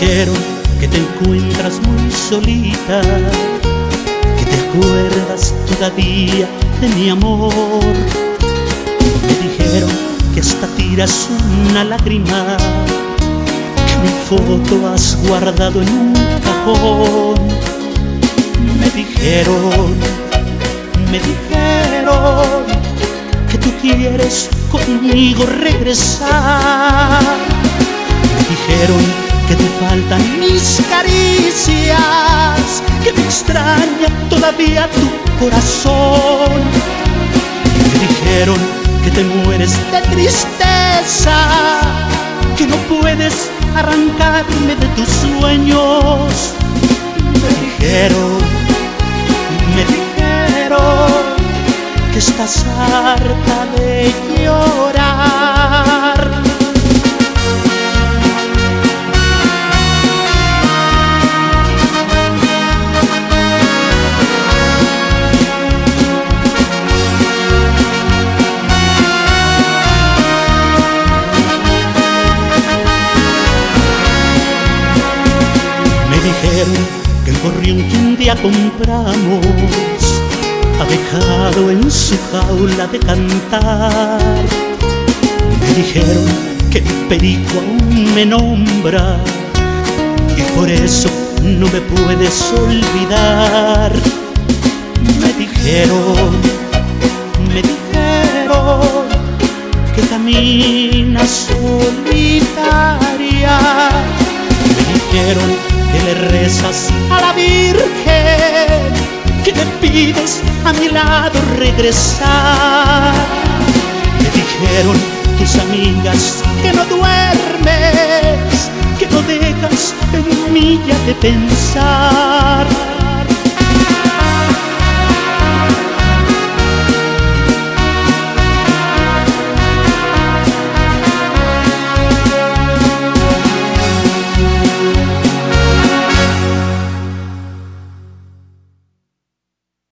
dijeron que te encuentras muy solita, que te acuerdas todavía de mi amor. Me dijeron que hasta tiras una lágrima, que mi foto has guardado en un cajón. Me dijeron, me dijeron que tú quieres conmigo regresar. Me dijeron tu corazón. Me dijeron que te mueres de tristeza, que no puedes arrancarme de tus sueños. Me dijeron, me dijeron que estás que el gorrión que un día compramos ha dejado en su jaula de cantar. Me dijeron que el perico aún me nombra y por eso no me puedes olvidar. Me dijeron, me dijeron que caminas solitaria. Me dijeron que le rezas a la Virgen, que le pides a mi lado regresar. Me dijeron tus amigas que no duermes, que no dejas en ya de pensar.